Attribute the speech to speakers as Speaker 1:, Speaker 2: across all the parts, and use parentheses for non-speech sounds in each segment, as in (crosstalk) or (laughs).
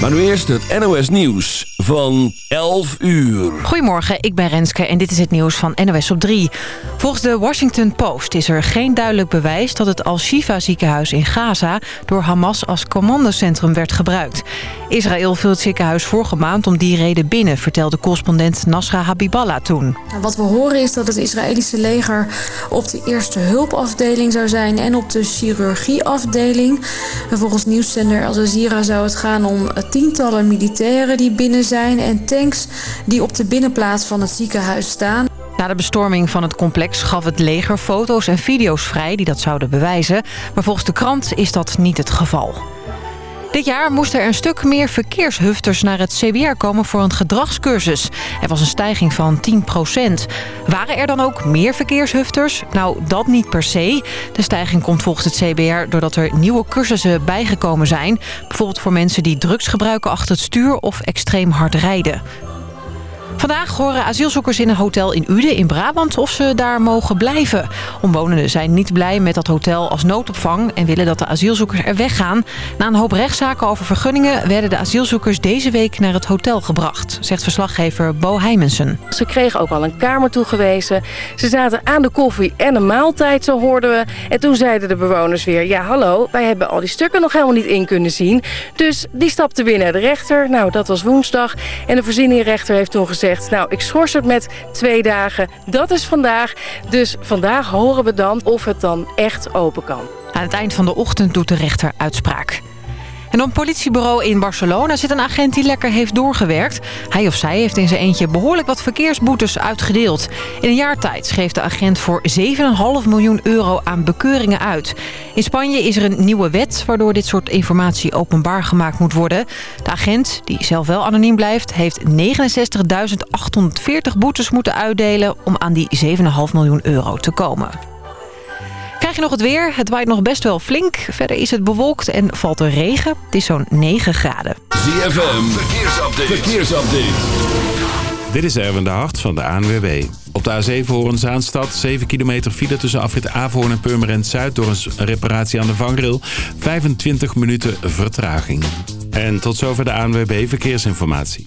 Speaker 1: Maar nu eerst het NOS Nieuws van 11 uur.
Speaker 2: Goedemorgen, ik ben Renske en dit is het nieuws van NOS op 3. Volgens de Washington Post is er geen duidelijk bewijs... dat het Al-Shifa ziekenhuis in Gaza door Hamas als commandocentrum werd gebruikt. Israël viel het ziekenhuis vorige maand om die reden binnen... vertelde correspondent Nasra Habiballah toen.
Speaker 3: Wat we horen is dat het Israëlische leger op de eerste hulpafdeling zou zijn... en op de chirurgieafdeling. En volgens nieuwszender Al Jazeera zou het gaan om tientallen militairen die binnen zijn... en tanks die op de binnenplaats van het ziekenhuis staan.
Speaker 2: Na de bestorming van het complex gaf het leger foto's en video's vrij die dat zouden bewijzen. Maar volgens de krant is dat niet het geval. Dit jaar moesten er een stuk meer verkeershufters naar het CBR komen voor een gedragscursus. Er was een stijging van 10% Waren er dan ook meer verkeershufters? Nou, dat niet per se. De stijging komt volgens het CBR doordat er nieuwe cursussen bijgekomen zijn. Bijvoorbeeld voor mensen die drugs gebruiken achter het stuur of extreem hard rijden. Vandaag horen asielzoekers in een hotel in Uden in Brabant of ze daar mogen blijven. Omwonenden zijn niet blij met dat hotel als noodopvang... en willen dat de asielzoekers er weggaan. Na een hoop rechtszaken over vergunningen... werden de asielzoekers deze week naar het hotel gebracht... zegt verslaggever Bo Heimensen.
Speaker 4: Ze kregen ook al een kamer toegewezen. Ze zaten aan de koffie en een maaltijd, zo hoorden we. En toen zeiden de bewoners weer... ja, hallo, wij hebben al die stukken nog helemaal niet in kunnen zien. Dus die stapte naar de rechter. Nou, dat was woensdag. En de voorzieningrechter heeft toen gezegd nou, ik schors het met twee dagen. Dat is vandaag. Dus vandaag horen we dan of het dan echt open kan.
Speaker 2: Aan het eind van de ochtend doet de rechter uitspraak. En op een politiebureau in Barcelona zit een agent die lekker heeft doorgewerkt. Hij of zij heeft in zijn eentje behoorlijk wat verkeersboetes uitgedeeld. In een jaar tijd schreef de agent voor 7,5 miljoen euro aan bekeuringen uit. In Spanje is er een nieuwe wet waardoor dit soort informatie openbaar gemaakt moet worden. De agent, die zelf wel anoniem blijft, heeft 69.840 boetes moeten uitdelen om aan die 7,5 miljoen euro te komen. Krijg je nog het weer? Het waait nog best wel flink. Verder is het bewolkt en valt er regen. Het is zo'n 9 graden.
Speaker 1: ZFM, verkeersupdate. verkeersupdate.
Speaker 5: Dit is Erwin de Hart van de ANWB. Op de A7 Hoorn-Zaanstad, 7 kilometer file tussen afrit Averhoorn en Purmerend Zuid... door een reparatie aan de vangrail. 25 minuten vertraging. En tot zover de ANWB Verkeersinformatie.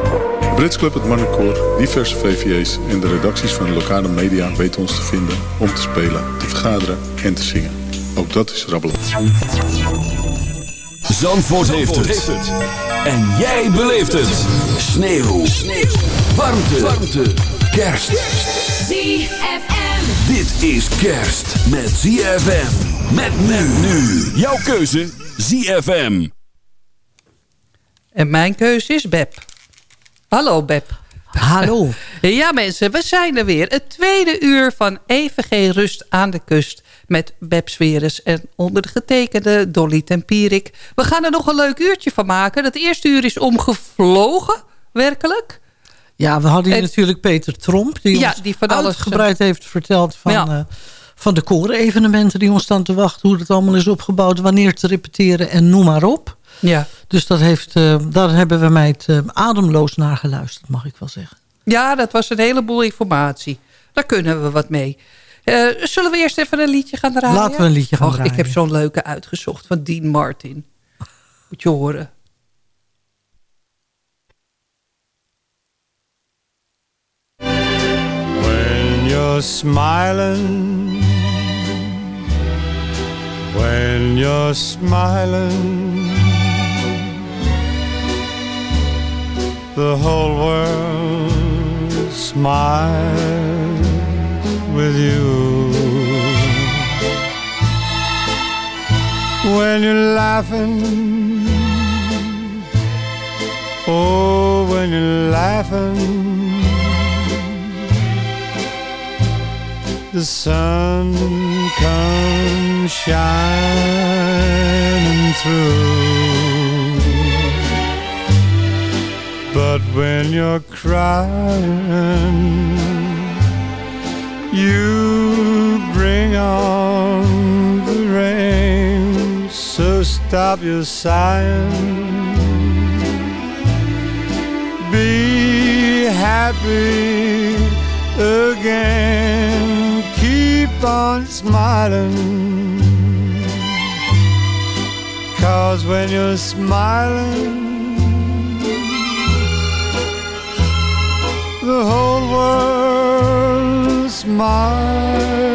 Speaker 6: De Brits Club, het Marnecoor, diverse VVA's en de redacties van de lokale media weten ons te vinden om te spelen, te vergaderen en te zingen. Ook dat is rabbelen.
Speaker 1: Zandvoort, heeft, het. En jij beleeft het. Sneeuw. Sneeuw. Warmte. Warmte. Kerst.
Speaker 7: ZFM.
Speaker 1: Dit is kerst met ZFM. Met men nu. Jouw keuze ZFM.
Speaker 8: En mijn keuze is Beb. Hallo Beb.
Speaker 2: Hallo. (laughs)
Speaker 8: ja mensen, we zijn er weer. Het tweede uur van Even Geen Rust aan de Kust. Met Beb Sweres en onder de getekende Dolly Tempierik. We gaan er nog een leuk uurtje van maken. Het eerste uur is omgevlogen, werkelijk.
Speaker 9: Ja, we hadden hier natuurlijk Peter Tromp. Die
Speaker 8: ja,
Speaker 9: ons
Speaker 8: die van alles
Speaker 9: uitgebreid heeft verteld van,
Speaker 8: Ja.
Speaker 9: eh, van de koren-evenementen die ons staan te wachten. Hoe het allemaal is opgebouwd, wanneer te repeteren en noem maar op.
Speaker 8: Ja.
Speaker 9: Dus dat heeft, eh, daar hebben we mij het eh, ademloos naar geluisterd, mag ik wel zeggen.
Speaker 8: ja, dat was een heleboel informatie. Daar kunnen we wat mee. Eh, zullen we eerst even een liedje gaan draaien?
Speaker 9: Laten we een liedje gaan
Speaker 8: Och,
Speaker 9: draaien.
Speaker 8: Ik heb zo'n leuke uitgezocht van Dean Martin. Moet je horen.
Speaker 10: When you're smiling, when you're smiling, the whole world smiles with you. When you're laughing, oh, when you're laughing. the sun comes shining through.
Speaker 11: But when you're crying, you bring on the rain. So stop your sighing. Be happy again. Keep on smiling. Cause when you're smiling, the whole world's mine.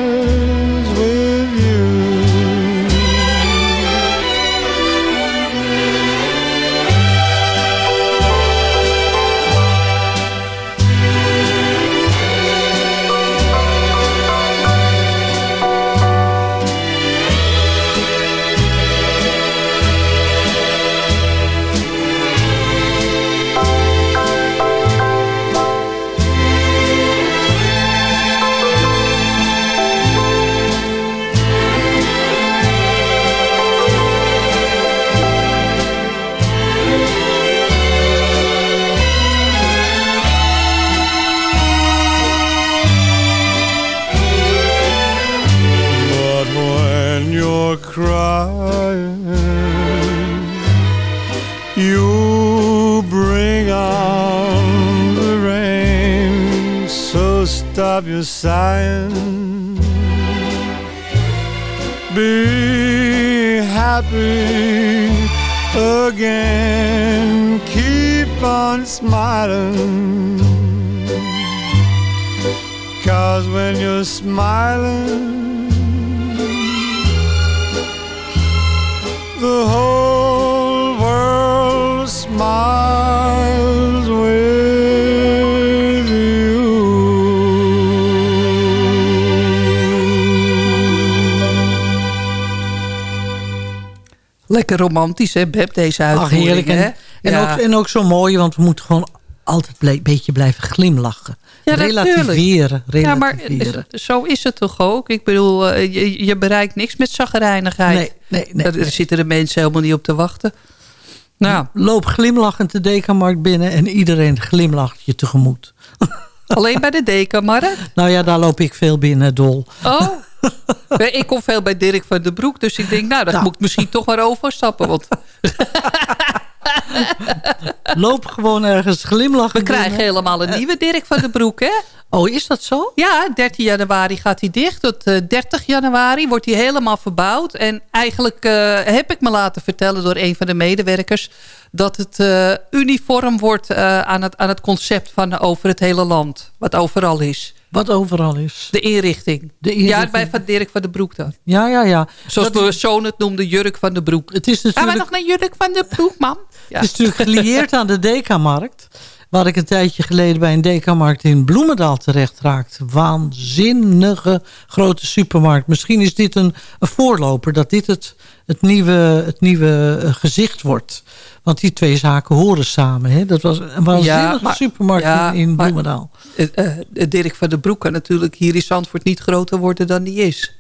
Speaker 8: Lekker romantisch, hè, Beb, deze
Speaker 9: Ach,
Speaker 8: uitvoering.
Speaker 9: heerlijk. En,
Speaker 8: hè?
Speaker 9: en,
Speaker 8: Ja.
Speaker 9: ook, en ook zo mooi, want we moeten gewoon altijd een beetje blijven glimlachen.
Speaker 8: Ja,
Speaker 9: relativeren.
Speaker 8: Ja, maar zo is het toch ook? Ik bedoel, eh, je, je bereikt niks met zagrijnigheid.
Speaker 9: Nee, nee, nee,
Speaker 8: Daar
Speaker 9: nee.
Speaker 8: zitten de mensen helemaal niet op te wachten. Nou,
Speaker 9: Loop glimlachend de Dekamarkt binnen en iedereen glimlacht je tegemoet.
Speaker 8: alleen bij de dekenmarkt. (laughs)
Speaker 9: Nou ja, daar loop ik veel binnen, dol.
Speaker 8: Oh, (laughs) ik kom veel bij Dirk van den Broek. Dus ik denk, nou, dat
Speaker 9: Nou.
Speaker 8: moet ik misschien toch maar overstappen. Want (laughs)
Speaker 9: Loop gewoon ergens glimlachend
Speaker 8: we krijgen helemaal een nieuwe Dirk van den Broek, hè?
Speaker 9: Oh, is dat zo?
Speaker 8: Ja, 13 januari gaat hij dicht. Tot eh, 30 januari wordt hij helemaal verbouwd. En eigenlijk eh, heb ik me laten vertellen door een van de medewerkers... dat het eh, uniform wordt eh, aan, het, aan het concept van over het hele land. Wat overal is.
Speaker 9: Wat overal is.
Speaker 8: De inrichting.
Speaker 9: De inrichting.
Speaker 8: Ja, bij van Dirk van den Broek dan.
Speaker 9: Ja, ja, ja.
Speaker 8: Zoals
Speaker 9: Dat-
Speaker 8: mijn zoon het noemde, Jurk van den Broek.
Speaker 9: Het is
Speaker 8: Gaan we
Speaker 9: natuurlijk,
Speaker 8: nog naar Jurk van den Broek, man? Ja.
Speaker 9: het is natuurlijk gelieerd aan de Dekamarkt. Waar ik een tijdje geleden bij een Dekamarkt in Bloemendaal terecht raakte. Waanzinnige grote supermarkt. Misschien is dit een, een voorloper. Dat dit het, het nieuwe, het nieuwe eh, gezicht wordt. Want die twee zaken horen samen. Hè? Dat was een waanzinnige
Speaker 8: maar-
Speaker 9: supermarkt
Speaker 8: ja,
Speaker 9: in, in Bloemendaal.
Speaker 8: Eh, eh, Dirk van den Broek kan natuurlijk hier in Zandvoort niet groter worden dan die is.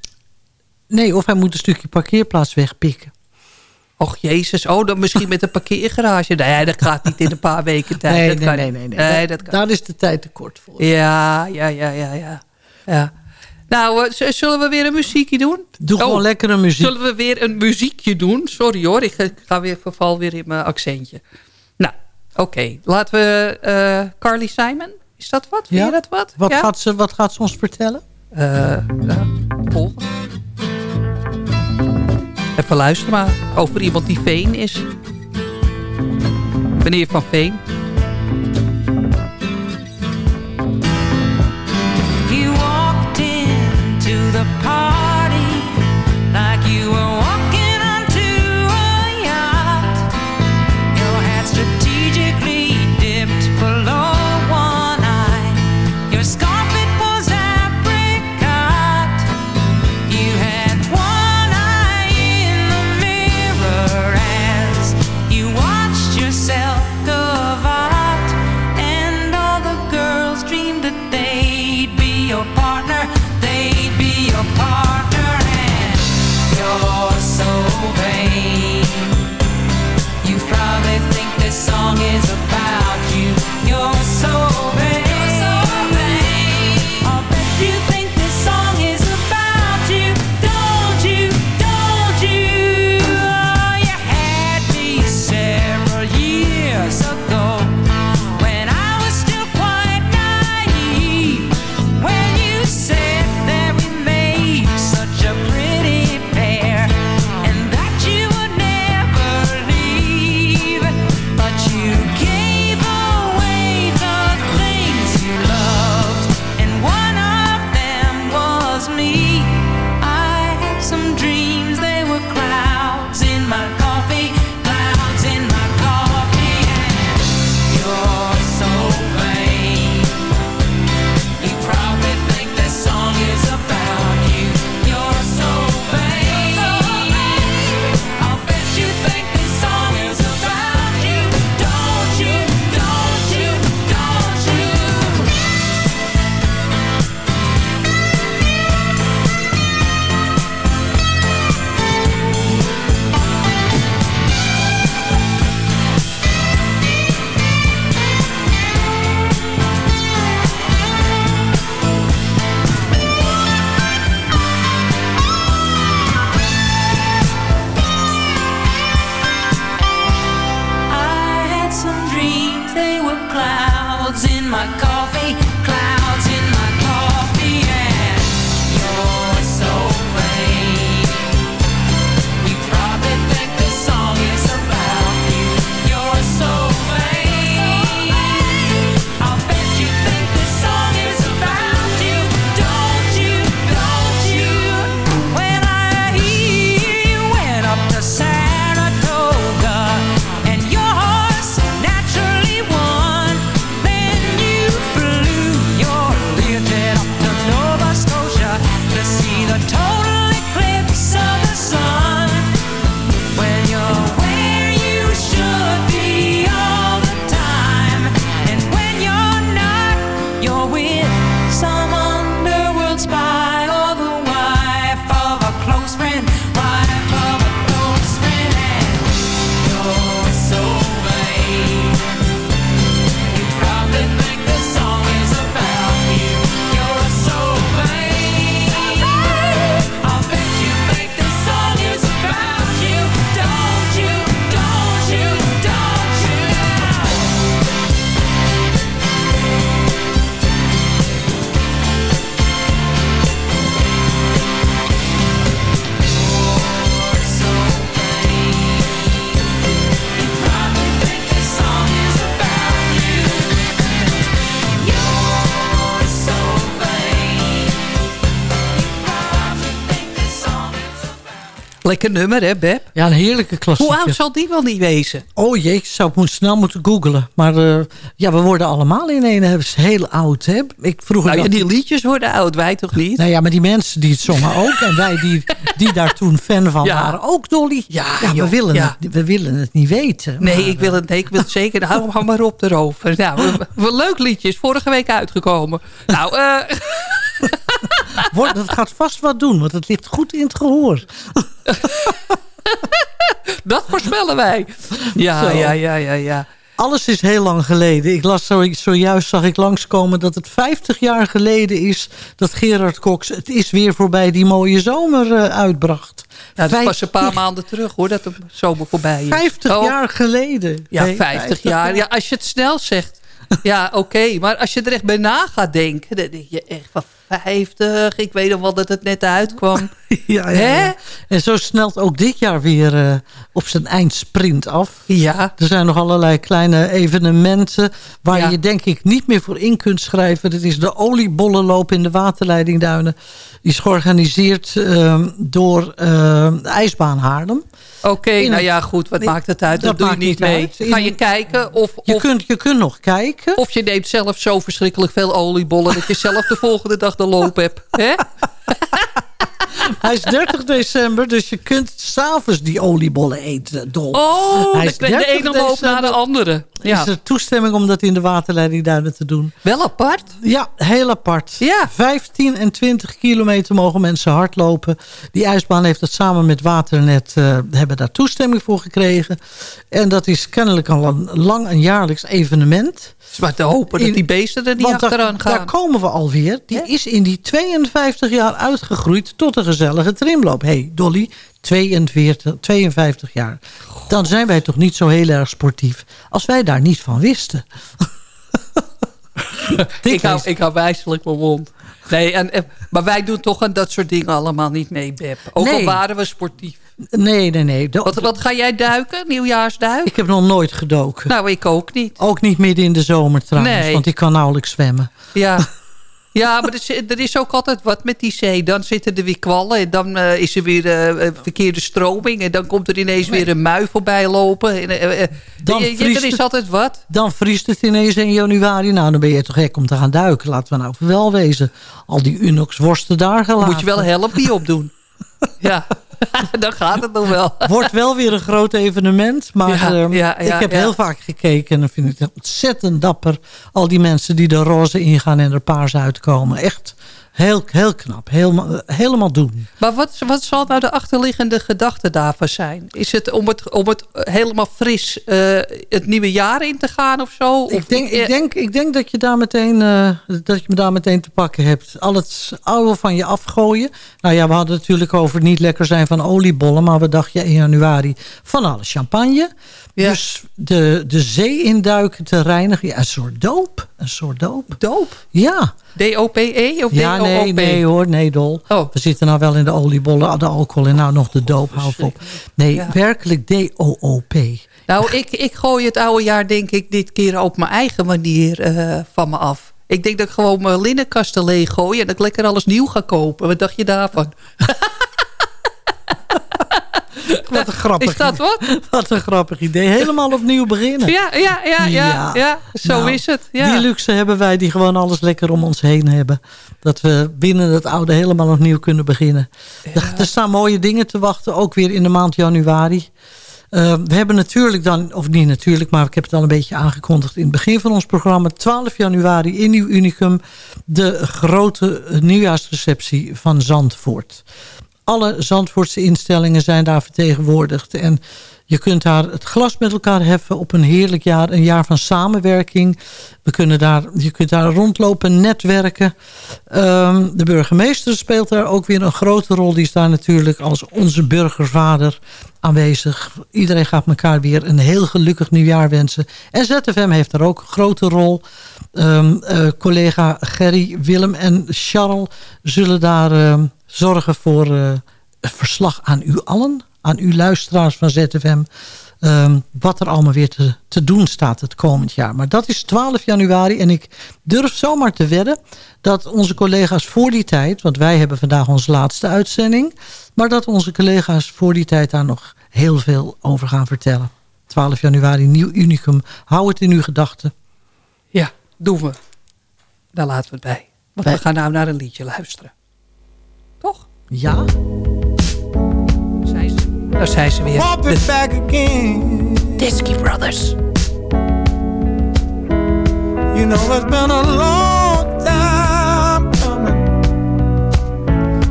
Speaker 9: Nee, of hij moet een stukje parkeerplaats wegpikken.
Speaker 8: Och jezus, oh, dan misschien met een parkeergarage. Nee, dat gaat niet in een paar weken tijd.
Speaker 9: Nee,
Speaker 8: dat
Speaker 9: nee,
Speaker 8: kan
Speaker 9: nee, nee, nee.
Speaker 8: nee
Speaker 9: Daar-
Speaker 8: dat kan.
Speaker 9: Daar is de tijd te kort voor.
Speaker 8: Ja, ja, ja, ja, ja. ja. Nou, eh, zullen we weer een muziekje doen?
Speaker 9: Doe gewoon
Speaker 8: Oh,
Speaker 9: lekkere muziek.
Speaker 8: Zullen we weer een muziekje doen? Sorry hoor, ik ga- weer verval weer in mijn accentje. Nou, oké. Laten we eh, Carly Simon. Is dat wat? Vind
Speaker 9: Ja?
Speaker 8: je dat wat?
Speaker 9: Wat,
Speaker 8: ja?
Speaker 9: gaat ze, wat gaat ze ons vertellen?
Speaker 8: Eh, ja, volgende. Even luisteren maar. Over iemand die Veen is. Meneer Van Veen.
Speaker 12: You walked into the party
Speaker 8: Lekker nummer, hè, Beb?
Speaker 9: Ja, een heerlijke klassieker.
Speaker 8: Hoe oud zal die wel niet wezen?
Speaker 9: Oh jee, ik zou moet snel moeten googlen. Maar eh, ja, we worden allemaal in een heel oud. Hè? Ik vroeger
Speaker 8: Nou ja, die liedjes worden oud, wij toch niet?
Speaker 9: Nou ja, maar die mensen die het zongen ook. En wij die, die daar toen fan van
Speaker 8: Ja.
Speaker 9: waren ook, Dolly.
Speaker 8: Ja,
Speaker 9: we,
Speaker 8: joh,
Speaker 9: willen
Speaker 8: ja.
Speaker 9: Het, we willen het niet weten.
Speaker 8: Nee,
Speaker 9: Maar,
Speaker 8: ik wil het, nee, ik wil het (laughs) zeker. Hou hou maar op erover. Nou, we- we- leuk liedjes. Vorige week uitgekomen. Nou, eh (laughs)
Speaker 9: wordt- dat gaat vast wat doen, want het ligt goed in het gehoor. (laughs)
Speaker 8: dat voorspellen wij. Ja,
Speaker 9: Zo.
Speaker 8: ja, ja, ja, ja.
Speaker 9: Alles is heel lang geleden. Ik las zo, zojuist zag ik langskomen dat het 50 jaar geleden is... dat Gerard Cox Het is weer voorbij die mooie zomer eh, uitbracht.
Speaker 8: Nou, dat was
Speaker 9: 50
Speaker 8: een paar maanden terug hoor, dat de zomer voorbij is.
Speaker 9: 50
Speaker 8: Oh,
Speaker 9: jaar geleden.
Speaker 8: Ja,
Speaker 9: Nee,
Speaker 8: 50 jaar. Ja, als je het snel zegt. (laughs) Ja, oké. Maar als je er echt bij na gaat denken... dan denk je echt van 50. Ik weet nog wel dat het net uitkwam. (laughs)
Speaker 9: Ja, ja. En zo snelt ook dit jaar weer eh, op zijn eindsprint af.
Speaker 8: Ja.
Speaker 9: Er zijn nog allerlei kleine evenementen waar
Speaker 8: Ja.
Speaker 9: je denk ik niet meer voor in kunt schrijven. Dat is de oliebollenloop in de waterleidingduinen. Die is georganiseerd ehm, door ehm, de ijsbaan Haarlem.
Speaker 8: Oké, nou ja, goed. Wat
Speaker 9: Nee,
Speaker 8: maakt het uit? Dat,
Speaker 9: dat
Speaker 8: doe je
Speaker 9: maakt
Speaker 8: niet mee.
Speaker 9: uit.
Speaker 8: Ga je kijken of,
Speaker 9: Je,
Speaker 8: of,
Speaker 9: kunt, je kunt nog kijken.
Speaker 8: of je neemt zelf zo verschrikkelijk veel oliebollen... dat je zelf de volgende dag de loop hebt. Hè? (laughs) (laughs)
Speaker 9: Hij is 30 december, dus je kunt s'avonds die oliebollen eten. Dol.
Speaker 8: Oh,
Speaker 9: Hij
Speaker 8: de,
Speaker 9: is
Speaker 8: de
Speaker 9: 30
Speaker 8: ene loop
Speaker 9: december.
Speaker 8: na de andere. Ja.
Speaker 9: Is er toestemming om dat in de waterleidingduinen te doen?
Speaker 8: Wel apart.
Speaker 9: Ja, heel apart.
Speaker 8: Ja.
Speaker 9: 15 en 20 kilometer mogen mensen hardlopen. Die ijsbaan heeft dat samen met Waternet... eh, hebben daar toestemming voor gekregen. En dat is kennelijk al een lang en jaarlijks evenement.
Speaker 8: Het is maar te hopen dat die beesten er niet
Speaker 9: Want daar,
Speaker 8: achteraan gaan.
Speaker 9: daar komen we alweer. Die is in die 52 jaar uitgegroeid tot een gezellige trimloop. Hé, hey, Dolly, 42, 52 jaar. Dan zijn wij toch niet zo heel erg sportief... als wij daar niet van wisten. (laughs)
Speaker 8: Ik, hou, ik hou wijselijk mijn mond. Nee, en, en- maar wij doen toch aan dat soort dingen allemaal niet mee, Beb. Ook al waren we sportief.
Speaker 9: Nee, nee, nee.
Speaker 8: Wat, wat ga jij duiken? Nieuwjaarsduik?
Speaker 9: Ik heb nog nooit gedoken.
Speaker 8: Nou, ik ook niet.
Speaker 9: Ook niet midden in de zomer trouwens,
Speaker 8: Nee.
Speaker 9: want ik kan nauwelijks zwemmen.
Speaker 8: Ja, (laughs) ja maar er, is- er is ook altijd wat met die zee. Dan zitten er weer kwallen en dan eh, is er weer eh, verkeerde stroming. En dan komt er ineens weer een mui voorbij lopen. En,
Speaker 9: Dan
Speaker 8: je-
Speaker 9: vriest
Speaker 8: er is
Speaker 9: het-
Speaker 8: altijd wat.
Speaker 9: Dan vriest het ineens in januari. Nou, dan ben je toch gek om te gaan duiken. Laten we nou wel wezen. Al die Unox worsten daar gelaten.
Speaker 8: Moet je wel helmpje opdoen. (laughs) ja, (laughs) dan gaat het nog wel. (laughs)
Speaker 9: Wordt wel weer een groot evenement. Maar
Speaker 8: Ja,
Speaker 9: ehm,
Speaker 8: ja, ja,
Speaker 9: ik heb heel vaak gekeken. En dan vind ik het ontzettend dapper. Al die mensen die er roze ingaan en er paars uitkomen. Echt heel, heel knap. Helemaal, helemaal doen.
Speaker 8: Maar wat, wat zal nou de achterliggende gedachte daarvan zijn? Is het om het, om het helemaal fris eh, het nieuwe jaar in te gaan of zo? Of,
Speaker 9: Ik denk,
Speaker 8: eh,
Speaker 9: ik, denk, ik denk dat je, daar meteen, eh, dat je me daar meteen te pakken hebt. Al het oude van je afgooien. Nou ja, we hadden het natuurlijk over het niet lekker zijn van oliebollen. Maar we dachten in januari van alle champagne.
Speaker 8: Ja.
Speaker 9: Dus de, de zee induiken te reinigen. Ja, een soort doop. Een soort doop.
Speaker 8: Doop?
Speaker 9: Ja.
Speaker 8: D-O-P-E of
Speaker 9: Ja, nee,
Speaker 8: D-O-O-P?
Speaker 9: nee hoor, nee dol.
Speaker 8: Oh.
Speaker 9: We zitten nou wel in de oliebollen, de alcohol en nou nog de doop. Hou op. Nee,
Speaker 8: Ja.
Speaker 9: werkelijk D-O-O-P.
Speaker 8: Nou, ik, ik gooi het oude jaar denk ik dit keer op mijn eigen manier eh, van me af. Ik denk dat ik gewoon mijn linnenkasten leeg gooi... en dat ik lekker alles nieuw ga kopen. Wat dacht je daarvan? (laughs) (laughs)
Speaker 9: Wat een grappig
Speaker 8: Is dat wat? (laughs)
Speaker 9: Wat een grappig idee. Helemaal opnieuw beginnen.
Speaker 8: Ja, ja, ja, ja, ja. Zo
Speaker 9: Nou,
Speaker 8: is het. Ja.
Speaker 9: Die luxe hebben wij die gewoon alles lekker om ons heen hebben. Dat we binnen het oude helemaal opnieuw kunnen beginnen. Er, er staan mooie dingen te wachten, ook weer in de maand januari. Eh, we hebben natuurlijk dan, of niet natuurlijk, maar ik heb het al een beetje aangekondigd in het begin van ons programma. 12 januari in Nieuw Unicum, de grote nieuwjaarsreceptie van Zandvoort. Alle Zandvoortse instellingen zijn daar vertegenwoordigd. En je kunt daar het glas met elkaar heffen op een heerlijk jaar. Een jaar van samenwerking. We kunnen daar, je kunt daar rondlopen, netwerken. Ehm, de burgemeester speelt daar ook weer een grote rol. Die is daar natuurlijk als onze burgervader aanwezig. Iedereen gaat elkaar weer een heel gelukkig nieuwjaar wensen. En ZFM heeft daar ook een grote rol. Eh, collega Gerry, Willem en Charles zullen daar ehm, zorgen voor eh, een verslag aan u allen. Aan u luisteraars van ZFM. ehm, wat er allemaal weer te, te doen staat het komend jaar. Maar dat is 12 januari. En ik durf zomaar te wedden dat onze collega's voor die tijd... want wij hebben vandaag onze laatste uitzending... maar dat onze collega's voor die tijd daar nog heel veel over gaan vertellen. 12 januari, Nieuw Unicum. Hou het in uw gedachten.
Speaker 8: Ja, doen we. Daar laten we het bij. Want
Speaker 9: Wij-
Speaker 8: we gaan nou naar een liedje luisteren.
Speaker 9: Ja?
Speaker 8: Zijn ze, daar zijn ze weer.
Speaker 10: Pop it back again.
Speaker 8: Disky Brothers.
Speaker 10: You know it's been a long time coming,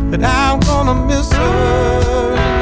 Speaker 10: but I'm gonna miss her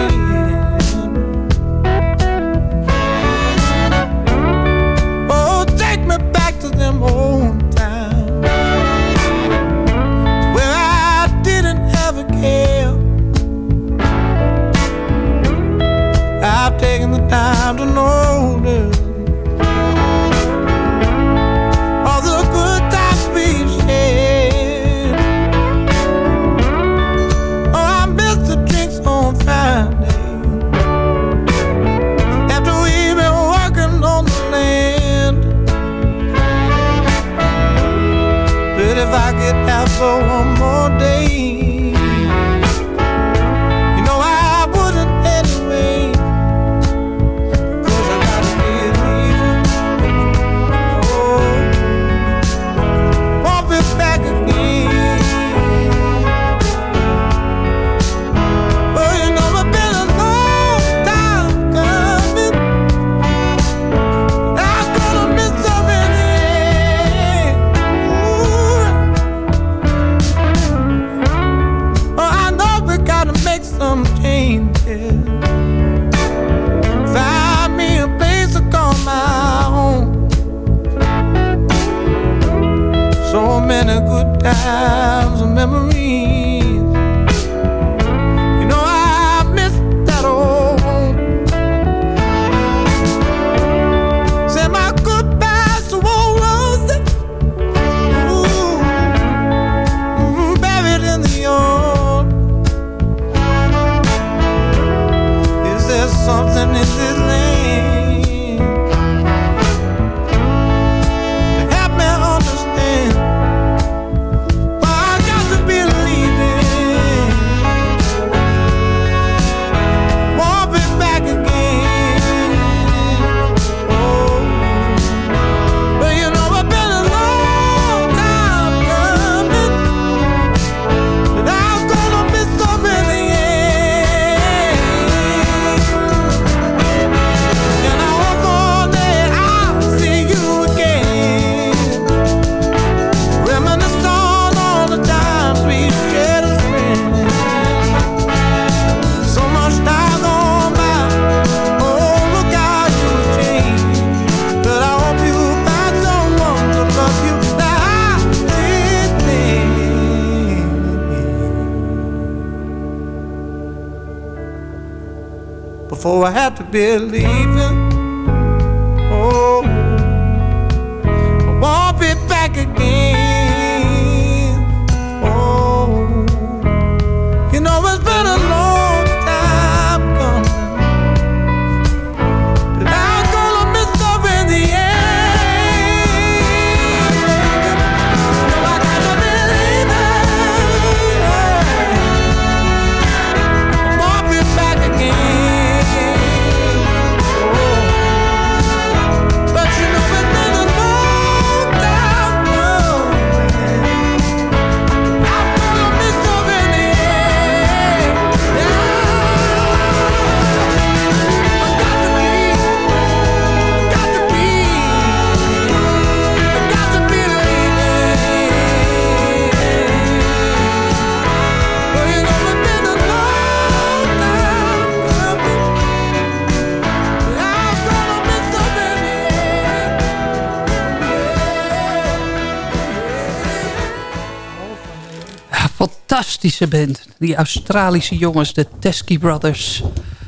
Speaker 8: fantastische band. Die Australische jongens, de Teskey Brothers.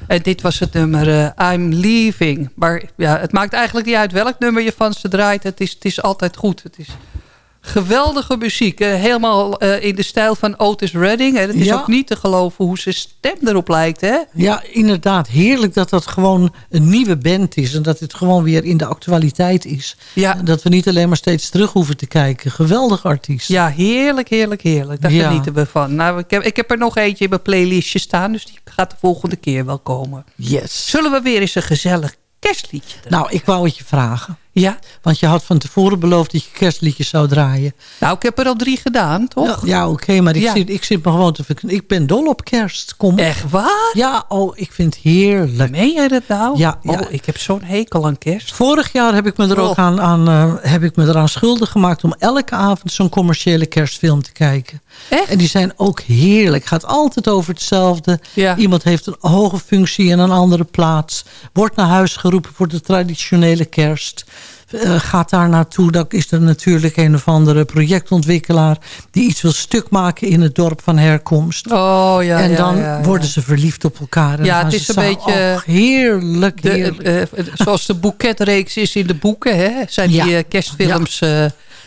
Speaker 8: En dit was het nummer eh, I'm Leaving. Maar ja, het maakt eigenlijk niet uit welk nummer je van ze draait. Het is, het is altijd goed. Het is geweldige muziek. helemaal eh, in de stijl van Otis Redding. En het is
Speaker 9: Ja.
Speaker 8: ook niet te geloven hoe zijn stem erop lijkt. Hè?
Speaker 9: Ja, inderdaad. Heerlijk dat dat gewoon een nieuwe band is. En dat het gewoon weer in de actualiteit is.
Speaker 8: Ja.
Speaker 9: En dat we niet alleen maar steeds terug hoeven te kijken. Geweldig artiest.
Speaker 8: Ja, heerlijk, heerlijk, heerlijk. Daar
Speaker 9: Ja.
Speaker 8: genieten we van. Nou, ik, heb, ik heb er nog eentje in mijn playlistje staan. Dus die gaat de volgende keer wel komen.
Speaker 9: Yes.
Speaker 8: Zullen we weer eens een gezellig kerstliedje draaien?
Speaker 9: Nou, ik wou het je vragen.
Speaker 8: Ja?
Speaker 9: Want je had van tevoren beloofd dat je kerstliedjes zou draaien.
Speaker 8: Nou, ik heb er al drie gedaan, toch?
Speaker 9: Ja, oké, maar ik,
Speaker 8: Ja.
Speaker 9: zit, ik zit me gewoon te Ik ben dol op kerst. Kom.
Speaker 8: Echt waar?
Speaker 9: Ja, oh, ik vind het heerlijk.
Speaker 8: Meen jij dat nou?
Speaker 9: Ja, ja.
Speaker 8: Oh, ik heb zo'n hekel aan kerst.
Speaker 9: Vorig jaar heb ik me er ook
Speaker 8: Oh.
Speaker 9: aan, aan, eh, heb ik me eraan schuldig gemaakt... om elke avond zo'n commerciële kerstfilm te kijken.
Speaker 8: Echt?
Speaker 9: En die zijn ook heerlijk. Gaat altijd over hetzelfde.
Speaker 8: Ja.
Speaker 9: Iemand heeft een hoge functie in een andere plaats. Wordt naar huis geroepen voor de traditionele kerst. Eh, gaat daar naartoe. Dan is er natuurlijk een of andere projectontwikkelaar... die iets wil stuk maken in het dorp van herkomst.
Speaker 8: Oh, ja,
Speaker 9: en dan
Speaker 8: ja, ja.
Speaker 9: worden ze verliefd op elkaar. En
Speaker 8: Ja, het is een
Speaker 9: samen-
Speaker 8: beetje-
Speaker 9: heerlijk,
Speaker 8: De, eh, eh, zoals de boeketreeks is in de boeken, hè? Zijn die kerstfilms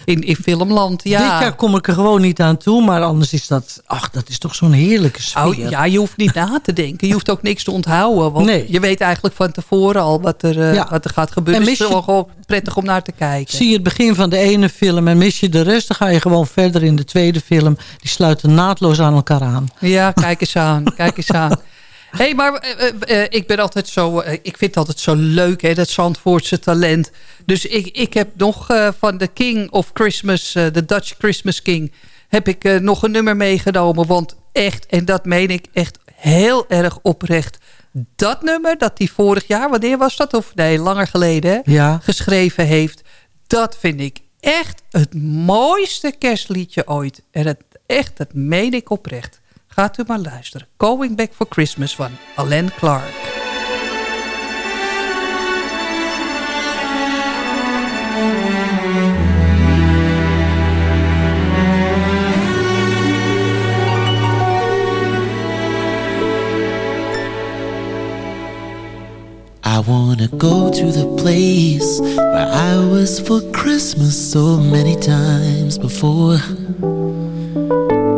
Speaker 8: in, in filmland? Ja.
Speaker 9: Dit jaar kom ik er gewoon niet aan toe. Maar anders is dat... Ach, dat is toch zo'n heerlijke sfeer.
Speaker 8: Oh, ja, je hoeft niet na te denken. Je hoeft ook niks te onthouden. Want
Speaker 9: Nee.
Speaker 8: je weet eigenlijk van tevoren al wat er, eh,
Speaker 9: Ja.
Speaker 8: wat er gaat gebeuren.
Speaker 9: En
Speaker 8: Het is
Speaker 9: mis je-
Speaker 8: gewoon prettig om naar te kijken.
Speaker 9: Zie je het begin van de ene film en mis je de rest... dan ga je gewoon verder in de tweede film. Die sluiten naadloos aan elkaar aan.
Speaker 8: Ja, kijk eens aan. kijk eens aan. (laughs) Hé, hey, maar eh, eh, eh, ik ben altijd zo... ik vind het altijd zo leuk, hè, dat Zandvoortse talent. Dus ik, ik heb nog van de King of Christmas... de Dutch Christmas King... heb ik nog een nummer meegenomen. Want echt, en dat meen ik echt heel erg oprecht... dat nummer dat hij vorig jaar... wanneer was dat? Of nee, langer geleden, hè?
Speaker 9: Ja.
Speaker 8: geschreven heeft. Dat vind ik echt het mooiste kerstliedje ooit. En het, echt, dat meen ik oprecht. Gaat u maar luisteren. Going Back for Christmas van Alain Clark.
Speaker 13: I wanna go to the place where I was for Christmas so many times before.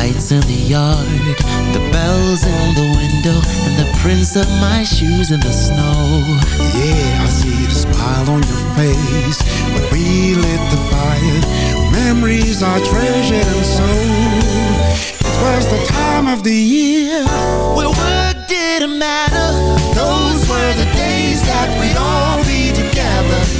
Speaker 13: Lights in the yard, the bells in the window, and the prints of my shoes in the snow.
Speaker 14: Yeah, I see the smile on your face when we lit the fire. Memories are treasured and so it was the time of the year.
Speaker 13: Well, what did it matter?
Speaker 14: Those were the days that we'd all be together.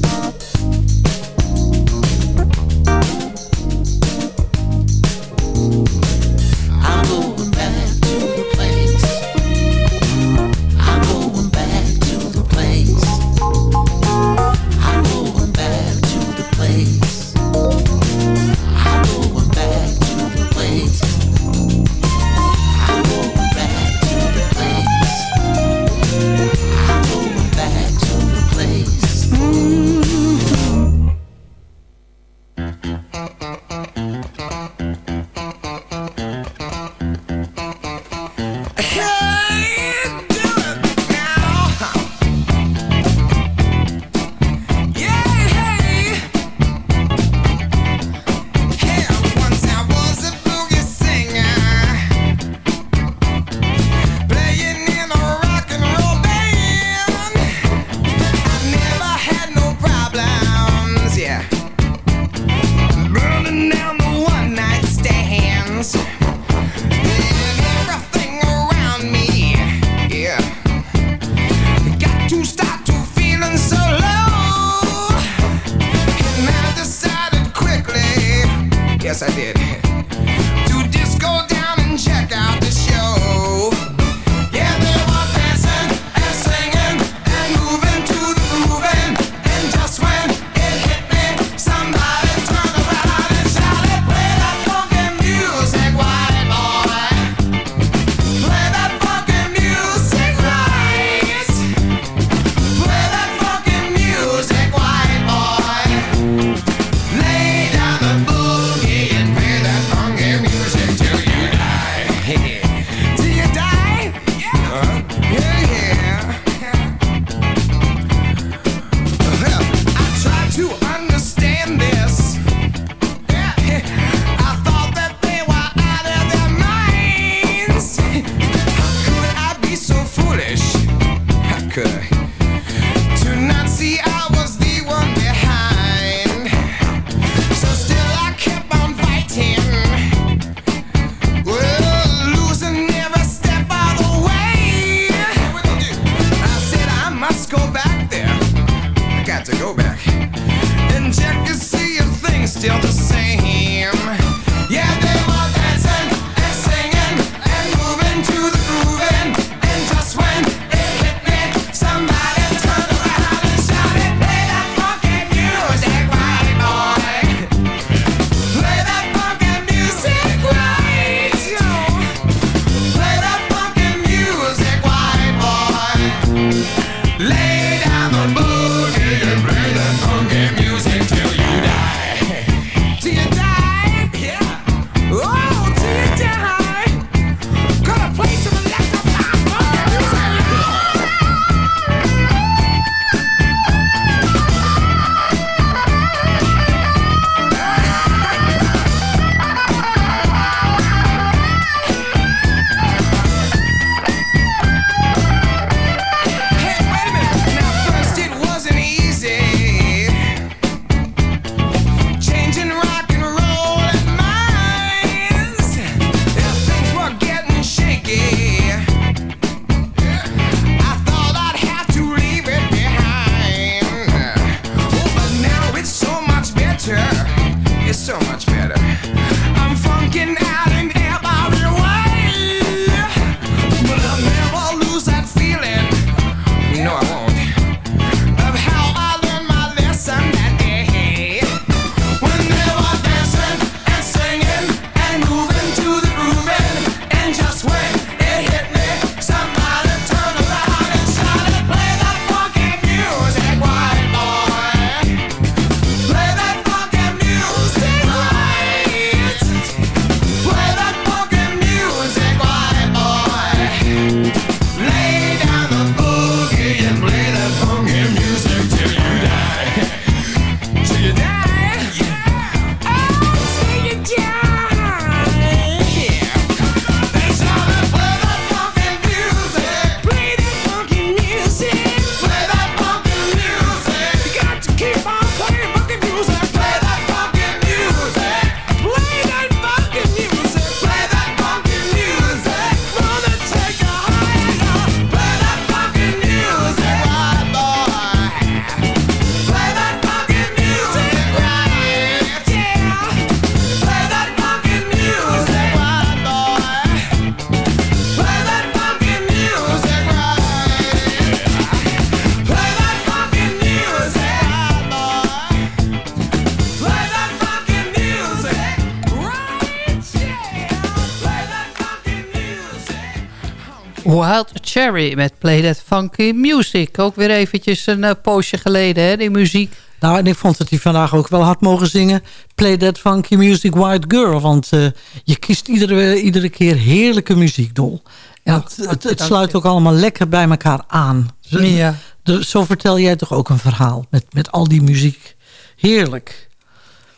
Speaker 8: Wild Cherry met Play That Funky Music. Ook weer eventjes een eh, poosje geleden, hè, die muziek.
Speaker 9: Nou, en ik vond dat hij vandaag ook wel had mogen zingen... Play That Funky Music White Girl. Want eh, je kiest iedere, iedere keer heerlijke muziek, Dol. En het, het, het sluit ook allemaal lekker bij elkaar aan. Zo,
Speaker 8: Ja.
Speaker 9: de- zo vertel jij toch ook een verhaal met, met al die muziek. Heerlijk.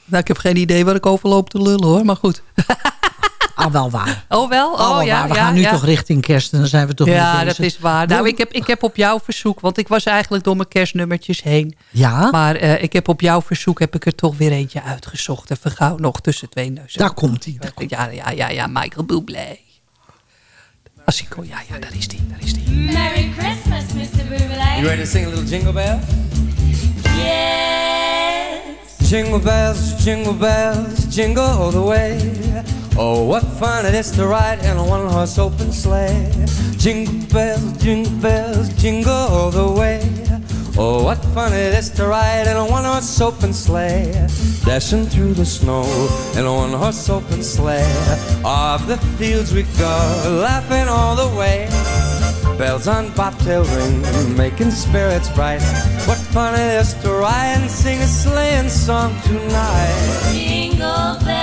Speaker 8: Nou, ik heb geen idee waar ik over loop te lullen, hoor. Maar goed. (laughs)
Speaker 9: Ah, wel waar. (laughs)
Speaker 8: Oh, wel? Oh,
Speaker 9: Ah, wel
Speaker 8: ja,
Speaker 9: waar. We
Speaker 8: ja,
Speaker 9: gaan nu
Speaker 8: ja.
Speaker 9: toch richting kerst en dan zijn we toch
Speaker 8: Ja, dat is waar. Nou, ik heb, ik heb op jouw verzoek, want ik was eigenlijk door mijn kerstnummertjes heen.
Speaker 9: Ja?
Speaker 8: Maar eh, ik heb op jouw verzoek heb ik er toch weer eentje uitgezocht. Even gauw nog tussen twee neuzen.
Speaker 9: Daar komt hij.
Speaker 8: Ja, ja, ja, ja, Michael Bublé. Als ik, oh, ja, ja, daar is die, daar is die.
Speaker 7: Merry Christmas, Mr. Bublé.
Speaker 12: You ready to sing a little jingle bell?
Speaker 7: Yes.
Speaker 12: Jingle bells, jingle bells, jingle all the way. Oh, what fun it is to ride in a one horse open sleigh. Jingle bells, jingle bells, jingle all the way. Oh, what fun it is to ride in a one horse open sleigh. Dashing through the snow in a one horse open sleigh. Off the fields we go, laughing all the way. Bells on bobtail ring, making spirits bright. What fun it is to ride and sing a sleighing song tonight.
Speaker 7: Jingle bells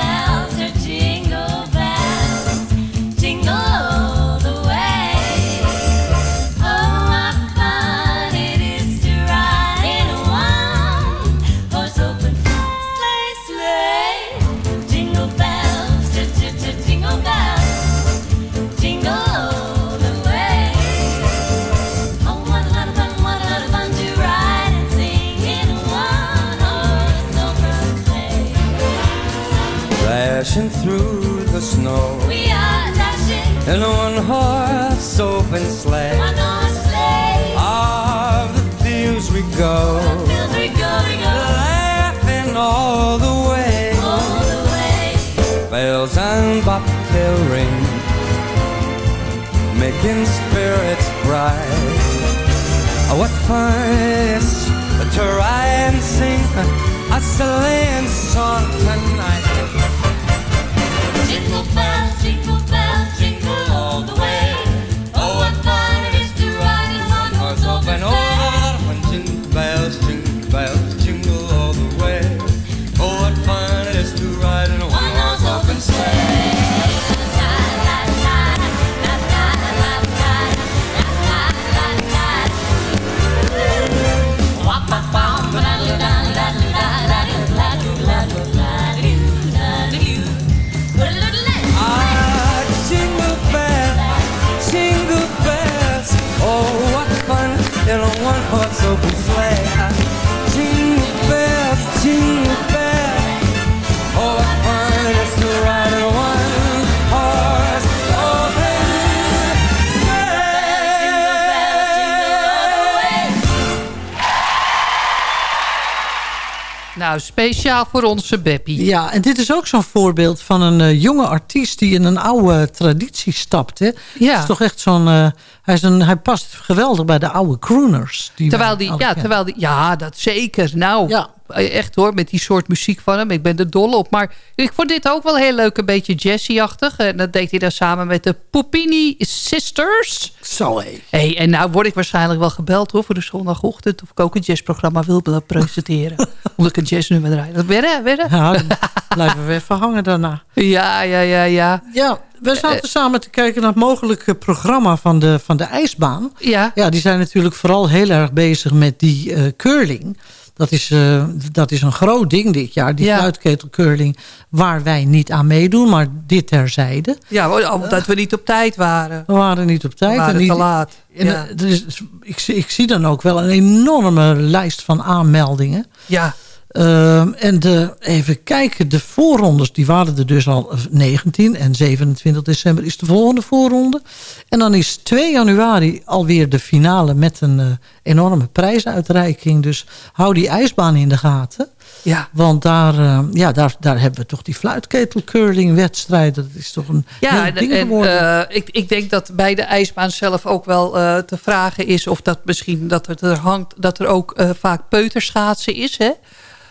Speaker 8: conversation. Speciaal voor onze Beppie.
Speaker 9: Ja, en dit is ook zo'n voorbeeld van een eh, jonge artiest... die in een oude traditie stapt. Hè?
Speaker 8: Ja.
Speaker 9: Het is toch echt zo'n... eh, hij, is een, hij past geweldig bij de oude crooners. Die
Speaker 8: Terwijl
Speaker 9: wij
Speaker 8: die, ja, terwijl die, ja, dat zeker. Nou, eh, echt hoor, met die soort muziek van hem. Ik ben er dol op. Maar ik vond dit ook wel heel leuk, een beetje jazzy-achtig. En dat deed hij dan samen met de Pupini Sisters.
Speaker 9: Zo hé.
Speaker 8: Hey, en nou word ik waarschijnlijk wel gebeld hoor, voor de zondagochtend. Of ik ook een jazzprogramma wil presenteren. (laughs) Omdat ik een jazznummer draai. Dat werden, werden.
Speaker 9: Ja, dan blijven we even hangen daarna.
Speaker 8: Ja, ja, ja, ja.
Speaker 9: Ja, we zaten samen te kijken naar het mogelijke programma van de, van de ijsbaan.
Speaker 8: Ja.
Speaker 9: Ja, die zijn natuurlijk vooral heel erg bezig met die eh, curling. Dat is, eh, dat is een groot ding dit jaar, die
Speaker 8: Ja.
Speaker 9: fluitketelcurling... waar wij niet aan meedoen, maar dit terzijde.
Speaker 8: Ja, omdat we niet op tijd waren.
Speaker 9: We waren niet op tijd.
Speaker 8: We waren
Speaker 9: en niet,
Speaker 8: te laat.
Speaker 9: En,
Speaker 8: Ja.
Speaker 9: eh, is, ik, zie- ik zie dan ook wel een enorme lijst van aanmeldingen.
Speaker 8: Ja.
Speaker 9: Ehm, en de, even kijken, de voorrondes die waren er dus al 19 en 27 december is de volgende voorronde. En dan is 2 januari alweer de finale met een eh, enorme prijsuitreiking. Dus hou die ijsbaan in de gaten.
Speaker 8: Ja.
Speaker 9: Want daar, eh, ja, daar, daar hebben we toch die fluitketelcurling wedstrijd. Dat is toch een
Speaker 8: Ja,
Speaker 9: heel ding
Speaker 8: en, en,
Speaker 9: geworden.
Speaker 8: eh, ik, ik denk dat bij de ijsbaan zelf ook wel eh, te vragen is... of dat misschien dat het er hangt, dat er ook vaak peuterschaatsen is. Hè?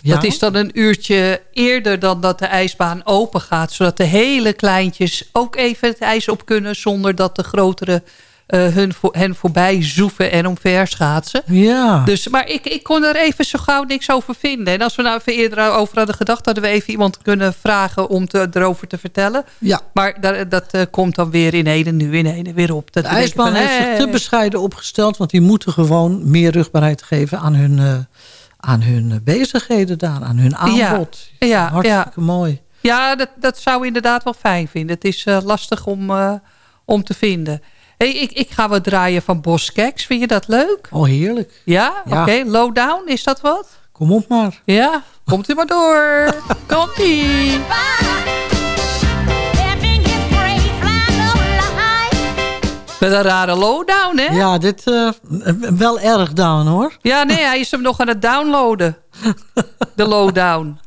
Speaker 9: Ja.
Speaker 8: Dat is dan een uurtje eerder dan dat de ijsbaan open gaat. Zodat de hele kleintjes ook even het ijs op kunnen... zonder dat de grotere eh, hun, hen voorbij zoeven en omver schaatsen.
Speaker 9: Ja.
Speaker 8: Dus, maar ik, ik kon er even zo gauw niks over vinden. En als we nou even eerder over hadden gedacht... hadden we even iemand kunnen vragen om te, erover te vertellen.
Speaker 9: Ja.
Speaker 8: Maar dat, dat eh, komt dan weer in ene nu in ene weer op. Dat
Speaker 9: De ijsbaan
Speaker 8: van,
Speaker 9: heeft zich te bescheiden opgesteld... want die moeten gewoon meer rugbaarheid geven aan hun, eh, aan hun eh, bezigheden daar. Aan hun aanbod.
Speaker 8: Ja, ja,
Speaker 9: Hartstikke mooi.
Speaker 8: Ja, dat, dat zou ik inderdaad wel fijn vinden. Het is eh, lastig om, eh, om te vinden. Hey, ik, ik ga wat draaien van Boskeks. Vind je dat leuk?
Speaker 9: Oh, heerlijk.
Speaker 8: Ja?
Speaker 9: Ja.
Speaker 8: Oké, lowdown, is dat wat?
Speaker 9: Kom op maar.
Speaker 8: Ja, komt u maar door. (laughs) Komt-ie. Met een rare lowdown, hè?
Speaker 9: Ja, dit eh, wel erg down hoor.
Speaker 8: Ja, nee, hij is hem nog aan het downloaden. (laughs) De lowdown.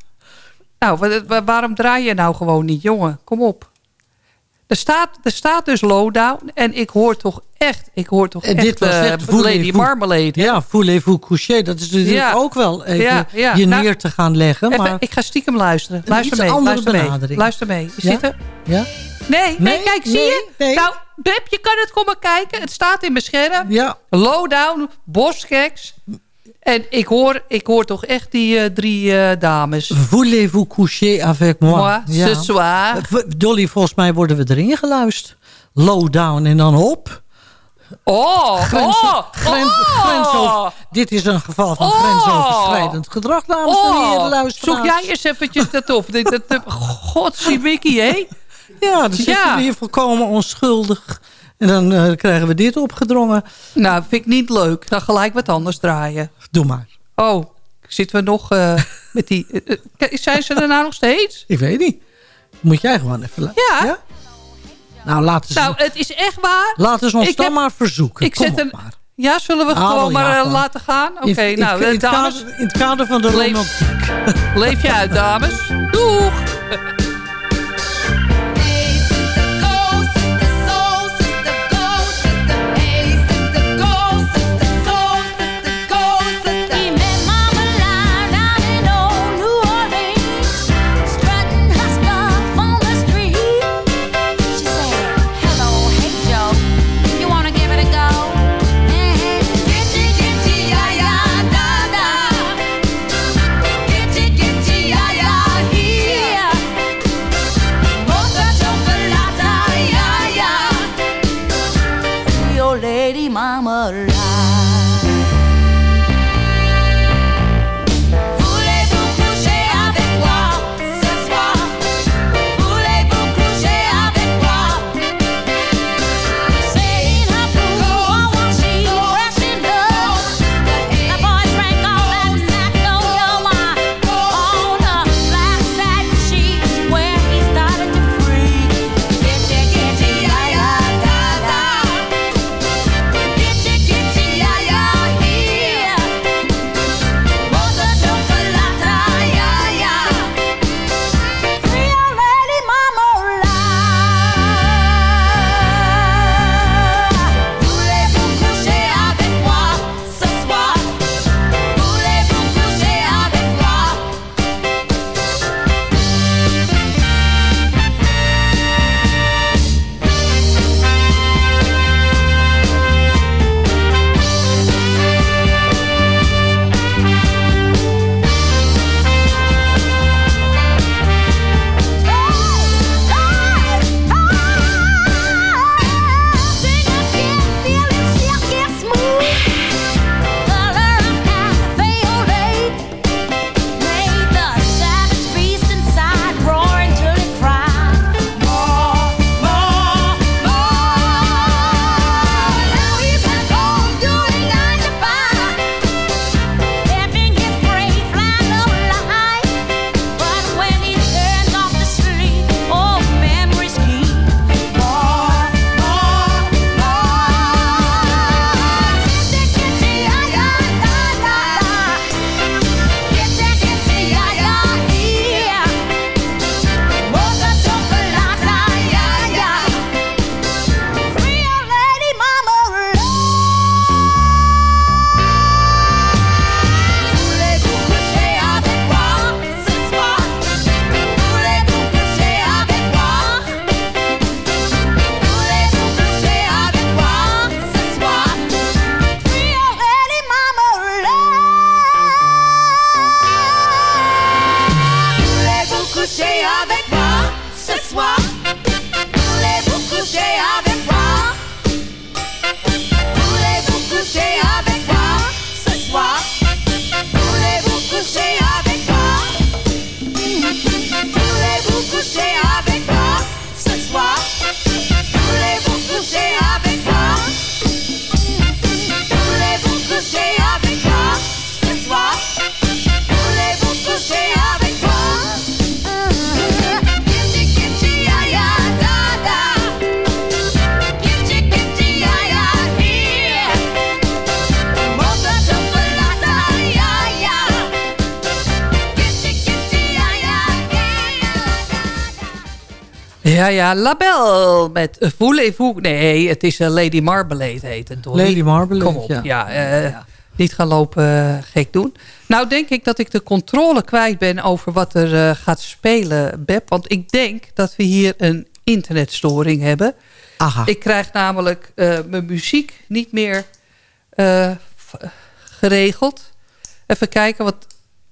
Speaker 8: Nou, wa- wa- waarom draai je nou gewoon niet, jongen? Kom op. Er staat, er staat dus lowdown. En ik hoor toch echt, ik hoor toch
Speaker 9: En
Speaker 8: echt
Speaker 9: dit was
Speaker 8: eh,
Speaker 9: echt voulez-vous-
Speaker 8: Lady Marmalade.
Speaker 9: Ja, voulez-vous coucher. Dat is natuurlijk
Speaker 8: Ja.
Speaker 9: ook wel even
Speaker 8: Ja, ja.
Speaker 9: je
Speaker 8: Nou,
Speaker 9: neer te gaan leggen.
Speaker 8: Even,
Speaker 9: maar
Speaker 8: ik ga stiekem luisteren. Luister mee, luister mee. Luister mee. Is
Speaker 9: Ja?
Speaker 8: dit er?
Speaker 9: ja?
Speaker 8: Nee, nee, kijk, zie
Speaker 9: nee,
Speaker 8: je?
Speaker 9: nee.
Speaker 8: Nou, Beb, je kan het komen kijken. Het staat in mijn scherm.
Speaker 9: Ja.
Speaker 8: Lowdown, boskeks. En ik hoor, ik hoor toch echt die eh, drie eh, dames.
Speaker 9: Voulez-vous coucher avec moi?
Speaker 8: Moi, ce soir.
Speaker 9: Dolly, volgens mij worden we erin geluisterd. Low down en dan op.
Speaker 8: Oh,
Speaker 9: Grens,
Speaker 8: oh,
Speaker 9: grens,
Speaker 8: oh.
Speaker 9: dit is een geval van
Speaker 8: Oh.
Speaker 9: grensoverschrijdend gedrag, dames en heren,
Speaker 8: Oh,
Speaker 9: luisteraars.
Speaker 8: zoek jij eens eventjes dat op. Dat- dat- Godzijwikkie, hè?
Speaker 9: Ja, dan zitten
Speaker 8: Ja.
Speaker 9: we hier volkomen onschuldig. En dan eh, krijgen we dit opgedrongen.
Speaker 8: Nou, vind ik niet leuk. Dan gelijk wat anders draaien.
Speaker 9: Doe maar.
Speaker 8: Oh, zitten we nog eh, (laughs) met die... eh, zijn ze er nou nog steeds?
Speaker 9: Ik weet niet. Moet jij gewoon even... la-
Speaker 8: Ja.
Speaker 9: Nou, laten ze,
Speaker 8: Nou, het is echt waar.
Speaker 9: laten ze ons
Speaker 8: ik
Speaker 9: dan
Speaker 8: heb-
Speaker 9: maar verzoeken.
Speaker 8: Ik
Speaker 9: Kom
Speaker 8: zet
Speaker 9: op
Speaker 8: een...
Speaker 9: maar.
Speaker 8: Ja, zullen we gewoon maar
Speaker 9: ja,
Speaker 8: laten gaan? Oké, nou,
Speaker 9: in, het
Speaker 8: dames.
Speaker 9: kader, in het kader van de
Speaker 8: Leef-
Speaker 9: romantiek.
Speaker 8: Leef je uit, dames. Doeg! (laughs) Ja, Label met Voulez-vous. Nee, het is eh, Lady Marmalade heet het, Dolly.
Speaker 9: Lady Marmalade,
Speaker 8: Kom op,
Speaker 9: ja.
Speaker 8: ja. eh, Niet gaan lopen eh, gek doen. Nou denk ik dat ik de controle kwijt ben over wat er gaat spelen, Beb. Want ik denk dat we hier een internetstoring hebben.
Speaker 9: Aha.
Speaker 8: Ik krijg namelijk mijn muziek niet meer geregeld. Even kijken, wat,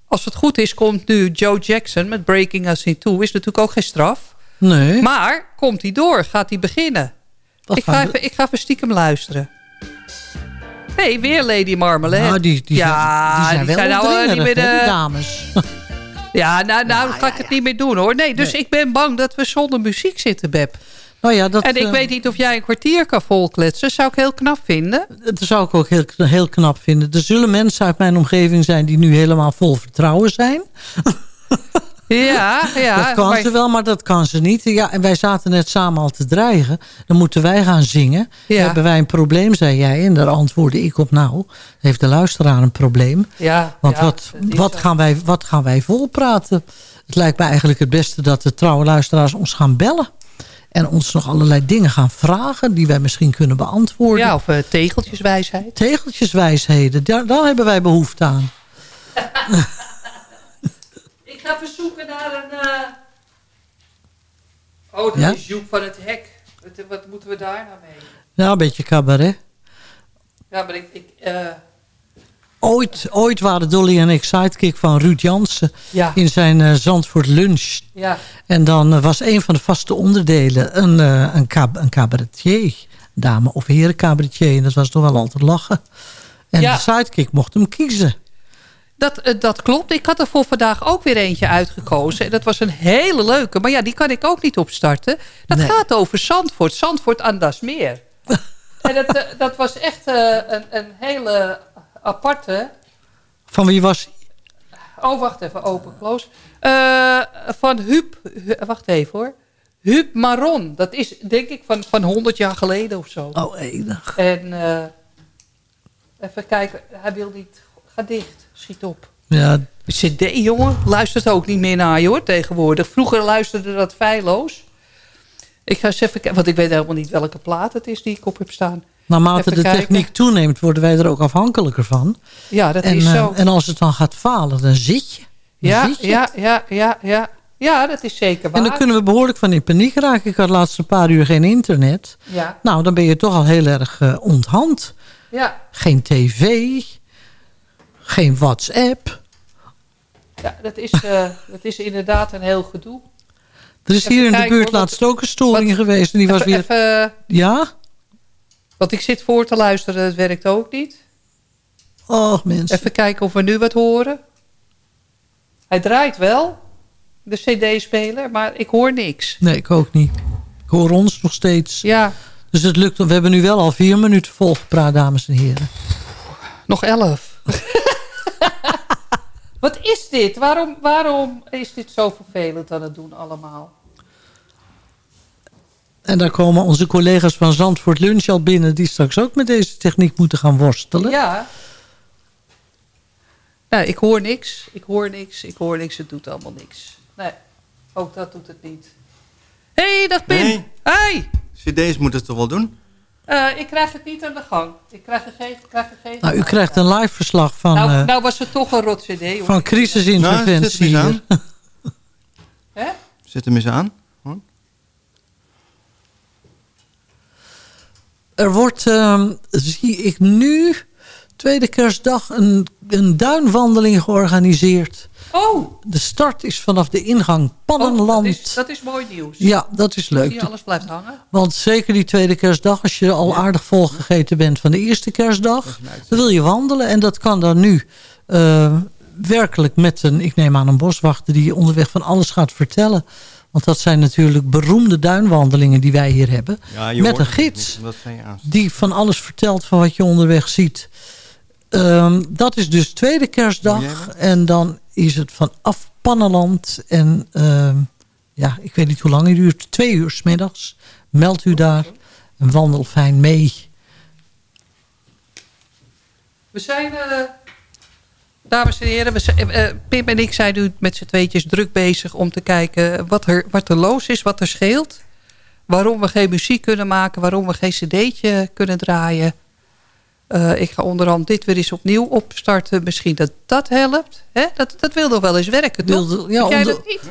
Speaker 8: als het goed is komt nu Joe Jackson met Breaking Us in Two. Is natuurlijk ook geen straf.
Speaker 9: Nee.
Speaker 8: Maar komt hij door? Gaat hij beginnen?
Speaker 9: Wat
Speaker 8: Ik ga, even, ik ga even stiekem luisteren. hey, weer Lady Marmalade.
Speaker 9: Nou, die, die,
Speaker 8: ja,
Speaker 9: zijn, die zijn wel
Speaker 8: nou, eh, niet meer de...
Speaker 9: dames. (laughs)
Speaker 8: Ja, nou, nou ga ik het niet meer doen hoor. Nee, dus ik ben bang dat we zonder muziek zitten, Beb.
Speaker 9: Nou ja, dat,
Speaker 8: en ik
Speaker 9: eh,
Speaker 8: weet niet of jij een kwartier kan volkletsen. Zou ik heel knap vinden.
Speaker 9: Dat zou ik ook heel, heel knap vinden. Er zullen mensen uit mijn omgeving zijn die nu helemaal vol vertrouwen zijn. (laughs)
Speaker 8: Ja, ja.
Speaker 9: dat kan
Speaker 8: maar-
Speaker 9: ze wel, maar dat kan ze niet. Ja, en wij zaten net samen al te dreigen. Dan moeten wij gaan zingen.
Speaker 8: Ja.
Speaker 9: Hebben wij een probleem, zei jij. En daar antwoordde ik op nou. Heeft de luisteraar een probleem?
Speaker 8: Ja,
Speaker 9: Want
Speaker 8: ja,
Speaker 9: wat, wat, gaan wij, wat gaan wij volpraten? Het lijkt me eigenlijk het beste dat de trouwe luisteraars ons gaan bellen. En ons nog allerlei dingen gaan vragen die wij misschien kunnen beantwoorden.
Speaker 8: Ja, of eh, tegeltjeswijsheid.
Speaker 9: Tegeltjeswijsheden, daar, daar hebben wij behoefte aan. (laughs)
Speaker 8: Ik ga verzoeken naar een... eh, Oh, dat
Speaker 9: Ja?
Speaker 8: is Joep van het Hek. Wat, wat moeten we daar nou mee?
Speaker 9: Nou, een beetje cabaret.
Speaker 8: Ja, maar ik... ik eh,
Speaker 9: Ooit, ooit waren Dolly en ik sidekick van Ruud Jansen
Speaker 8: Ja.
Speaker 9: in zijn eh, Zandvoort Lunch.
Speaker 8: Ja.
Speaker 9: En dan eh, was een van de vaste onderdelen een, eh, een, cab een cabaretier. Dame of heren cabaretier. En dat was toch wel altijd lachen. En
Speaker 8: Ja.
Speaker 9: de sidekick mocht hem kiezen.
Speaker 8: Dat, eh, dat klopt. Ik had er voor vandaag ook weer eentje uitgekozen. En dat was een hele leuke. Maar ja, die kan ik ook niet opstarten. Dat
Speaker 9: Nee.
Speaker 8: gaat over Zandvoort. Zandvoort aan das Meer. (laughs) en dat, eh, dat was echt eh, een, een hele aparte...
Speaker 9: Van wie was
Speaker 8: Oh, wacht even. Open, close. Van Huub... Hu- Wacht even hoor. Huub Maron. Dat is denk ik van, van 100 jaar geleden of zo.
Speaker 9: Oh, enig.
Speaker 8: En even kijken. Hij wil niet... Ga dicht. Schiet op.
Speaker 9: Ja,
Speaker 8: De cd, jongen, luistert ook niet meer naar je hoor, tegenwoordig. Vroeger luisterde dat feilloos. Ik ga eens even kijken, want ik weet helemaal niet welke plaat het is die ik op heb staan.
Speaker 9: naarmate
Speaker 8: Even
Speaker 9: de
Speaker 8: kijken.
Speaker 9: techniek toeneemt, worden wij er ook afhankelijker van.
Speaker 8: Ja, dat
Speaker 9: en,
Speaker 8: is
Speaker 9: eh,
Speaker 8: zo.
Speaker 9: en als het dan gaat falen, dan zit je. Dan
Speaker 8: ja,
Speaker 9: zit je.
Speaker 8: ja, ja, ja, ja. Ja, dat is zeker waar.
Speaker 9: En dan kunnen we behoorlijk van in paniek raken. Ik had laatst een paar uur geen internet.
Speaker 8: Ja,
Speaker 9: Nou, dan ben je toch al heel erg eh, onthand.
Speaker 8: ja,
Speaker 9: Geen tv, geen WhatsApp.
Speaker 8: ja dat, is, eh, (laughs) dat is inderdaad een heel gedoe.
Speaker 9: Er is
Speaker 8: Even
Speaker 9: hier in de buurt
Speaker 8: hoor,
Speaker 9: laatst ook een storing
Speaker 8: wat-
Speaker 9: geweest. En die was
Speaker 8: Even,
Speaker 9: weer...
Speaker 8: even,
Speaker 9: Ja?
Speaker 8: want ik zit voor te luisteren, dat werkt ook niet.
Speaker 9: Oh, mensen.
Speaker 8: Even kijken of we nu wat horen. Hij draait wel, de cd-speler, maar ik hoor niks.
Speaker 9: Nee, ik ook niet. Ik hoor ons nog steeds.
Speaker 8: Ja,
Speaker 9: Dus het lukt. We hebben nu wel al vier minuten volgepraat, dames en heren.
Speaker 8: nog elf. (laughs) Wat is dit? Waarom, waarom is dit zo vervelend aan het doen allemaal?
Speaker 9: En daar komen onze collega's van Zandvoort Lunch al binnen... die straks ook met deze techniek moeten gaan worstelen.
Speaker 8: Ja. Nou, ik hoor niks. Ik hoor niks. Ik hoor niks. Het doet allemaal niks. Nee, ook dat doet het niet. Hé, hey, dag Pim.
Speaker 15: Nee.
Speaker 8: Hey.
Speaker 15: CD's moeten het toch wel doen?
Speaker 8: Eh, ik krijg het niet aan de gang. Ik krijg er geen... Ik krijg er geen
Speaker 9: Nou, u krijgt een live verslag van,
Speaker 8: nou,
Speaker 9: eh,
Speaker 8: nou was het toch een rot cd. hoor.
Speaker 9: van crisisinterventie
Speaker 15: Nou, zet hem eens
Speaker 9: hier.
Speaker 15: aan. (laughs)
Speaker 8: Hè?
Speaker 15: Zet hem eens aan.
Speaker 9: Er wordt, ehm, zie ik nu, tweede kerstdag, een, een duinwandeling georganiseerd.
Speaker 8: Oh,
Speaker 9: De start is vanaf de ingang
Speaker 8: oh,
Speaker 9: Pannenland.
Speaker 8: dat, is, dat is mooi nieuws.
Speaker 9: Ja, dat is leuk.
Speaker 8: Zie je, alles blijft hangen.
Speaker 9: Want zeker die tweede kerstdag, als je al aardig volgegeten bent van de eerste kerstdag, dan wil je wandelen. En dat kan dan nu eh, werkelijk met een, ik neem aan een boswachter, die je onderweg van alles gaat vertellen. Want dat zijn natuurlijk beroemde duinwandelingen die wij hier hebben.
Speaker 15: Ja, je
Speaker 9: met
Speaker 15: hoort
Speaker 9: een gids die van alles vertelt van wat je onderweg ziet. Ehm, dat is dus tweede kerstdag. En dan is het vanaf Pannenland. En ehm, ja, ik weet niet hoe lang het duurt. Twee uur 's middags. Meld u daar. En wandel fijn mee.
Speaker 8: We zijn, eh, dames en heren, we zijn, eh, eh, Pim en ik zijn nu met z'n tweetjes druk bezig om te kijken wat er, wat er los is, wat er scheelt. waarom we geen muziek kunnen maken, waarom we geen cd'tje kunnen draaien. Eh, ik ga onderhand dit weer eens opnieuw opstarten. Misschien dat dat helpt. Hè? Dat, dat wil nog wel eens werken, toch?
Speaker 9: Wilde- ja,
Speaker 8: jij
Speaker 9: onder-
Speaker 8: dat niet?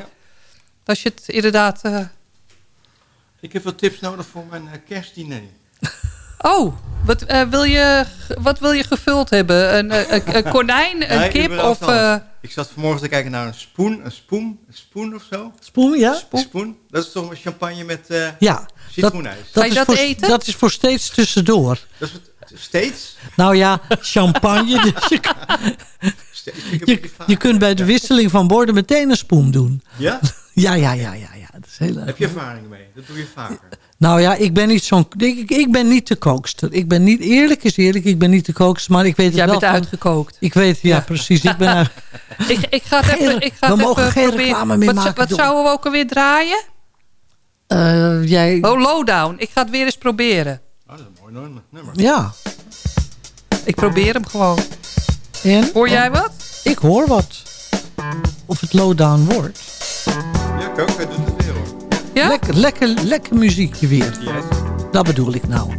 Speaker 8: Als je het inderdaad... eh,
Speaker 15: Ik heb wat tips nodig voor mijn eh, kerstdiner. (laughs)
Speaker 8: Oh, wat, eh, wil je, wat wil je gevuld hebben? Een, een, een konijn, (laughs) een
Speaker 15: Nee,
Speaker 8: kip of... eh,
Speaker 15: Ik zat vanmorgen te kijken naar een spoen, een spoen, een spoen of zo.
Speaker 9: Spoen, ja?
Speaker 15: Spoen. spoen. Dat is toch een champagne met eh
Speaker 9: Ja, dat, dat, is voor, dat is voor steeds tussendoor.
Speaker 15: Dat is wat- steeds?
Speaker 9: Nou ja, champagne. (laughs) dus je, kunt bij de wisseling van borden meteen een spoen doen.
Speaker 15: Ja? (laughs)
Speaker 9: Ja, ja, ja, ja. ja. Dat is heel erg
Speaker 15: Heb je ervaring mee? Dat doe je vaker.
Speaker 9: Nou ja, ik ben niet zo'n. Ik, ik ben niet de kookster. Ik ben niet eerlijk is eerlijk. Ik ben niet de kookster, maar ik weet het
Speaker 8: Jij
Speaker 9: wel.
Speaker 8: bent
Speaker 9: van-
Speaker 8: uitgekookt.
Speaker 9: Ik weet, ja, precies. Ik ben (laughs) uit-
Speaker 8: ik, ik ga het even, ik ga
Speaker 9: we
Speaker 8: het
Speaker 9: mogen
Speaker 8: even
Speaker 9: geen
Speaker 8: proberen.
Speaker 9: reclame meer
Speaker 8: wat,
Speaker 9: maken,
Speaker 8: Wat zouden we ook alweer draaien?
Speaker 9: Eh, jij.
Speaker 8: Oh, Lowdown. Ik ga het weer eens proberen.
Speaker 15: Oh, dat is een mooi nummer-.
Speaker 9: Ja.
Speaker 8: Ik probeer hem gewoon.
Speaker 9: En?
Speaker 8: Hoor jij wat?
Speaker 9: Ik hoor wat. Of het lowdown wordt.
Speaker 15: Ja, ik ook. Hij doet het weer hoor.
Speaker 8: Ja?
Speaker 9: Lekker, lekker, lekker muziekje weer.
Speaker 15: Yes.
Speaker 9: Dat bedoel ik nou.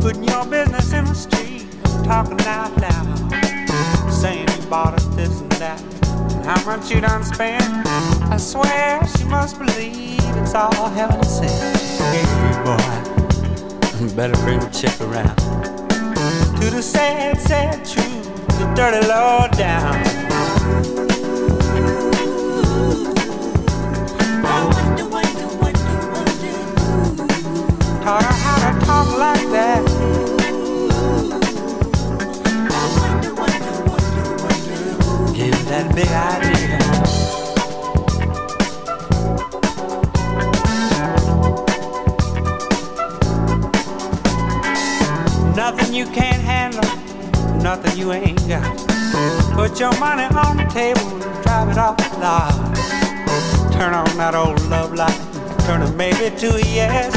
Speaker 16: Putting your business in the street, talking out loud, saying you bought us this and that, and how much you done spent. I swear she must believe it's all heaven sent. Hey boy, better bring the chick around to the sad, sad truth, the dirty low down. Taught her how to talk like that. That big idea. Nothing you can't handle, nothing you ain't got. Put your money on the table and drive it off the lot. Turn on that old love light, turn it maybe to a yes.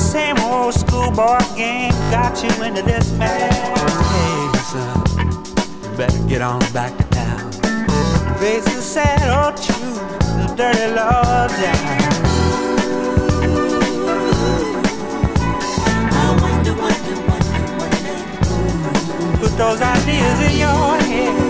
Speaker 16: Same old schoolboy game got you into this mess. Hey, son, better get on back to town. Face the sad old truth, the dirty law down. Put those ideas in your head.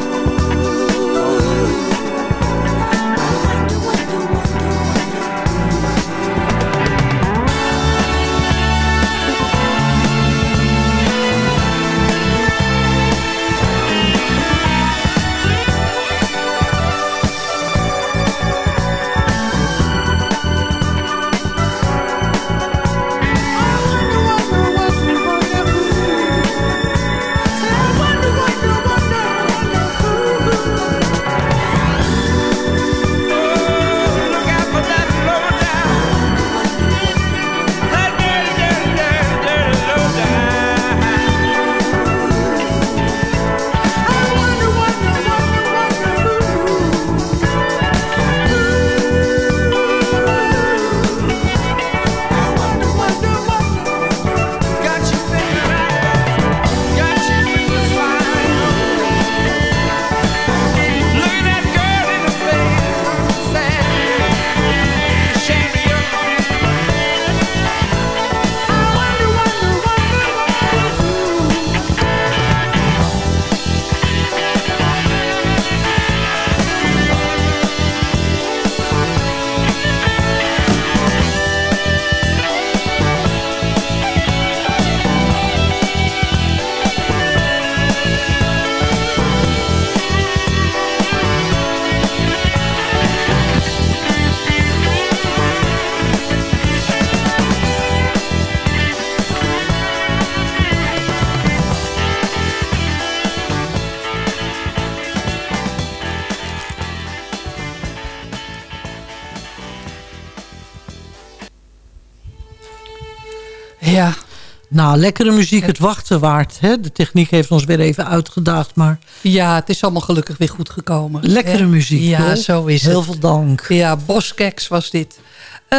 Speaker 9: Nou, lekkere muziek, het wachten waard. Hè? De techniek heeft ons weer even uitgedaagd, maar
Speaker 8: Ja, het is allemaal gelukkig weer goed gekomen.
Speaker 9: lekkere
Speaker 8: Hè?
Speaker 9: muziek.
Speaker 8: Ja, zo is
Speaker 9: Heel
Speaker 8: het.
Speaker 9: veel dank.
Speaker 8: Ja, Boskeks was dit. Eh,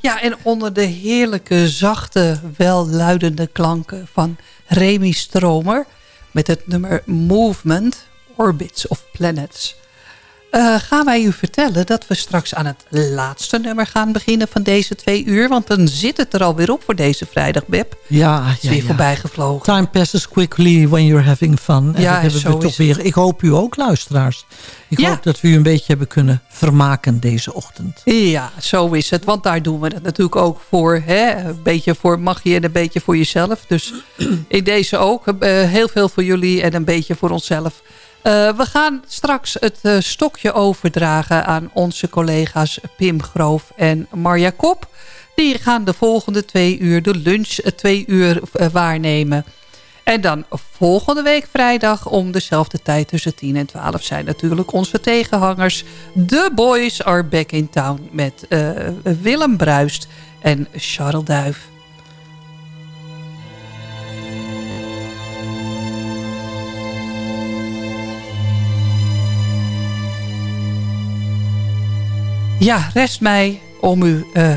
Speaker 8: ja, en onder de heerlijke, zachte, welluidende klanken van Remy Stromer... met het nummer Movement, Orbits of Planets... eh, gaan wij u vertellen dat we straks aan het laatste nummer gaan beginnen van deze twee uur. Want dan zit het er alweer op voor deze vrijdag, Beb.
Speaker 9: Ja,
Speaker 8: is
Speaker 9: ja,
Speaker 8: weer
Speaker 9: ja.
Speaker 8: voorbij gevlogen.
Speaker 9: Time passes quickly when you're having fun. En
Speaker 8: Ja,
Speaker 9: dat hebben
Speaker 8: zo
Speaker 9: we toch weer. Ik hoop u ook, luisteraars. Ik
Speaker 8: Ja.
Speaker 9: hoop dat we u een beetje hebben kunnen vermaken deze ochtend.
Speaker 8: Ja, zo is het. Want daar doen we het natuurlijk ook voor. Hè? Een beetje voor magie en een beetje voor jezelf. Dus (clears throat) in deze ook. eh, heel veel voor jullie en een beetje voor onszelf. Eh, we gaan straks het eh, stokje overdragen aan onze collega's Pim Groof en Marja Kop. Die gaan de volgende twee uur, de lunch eh, twee uur waarnemen. En dan volgende week vrijdag om dezelfde tijd tussen 10 en 12 zijn natuurlijk onze tegenhangers. The Boys are back in town met Willem Bruist en Charles Duif. Ja, rest mij om u, eh,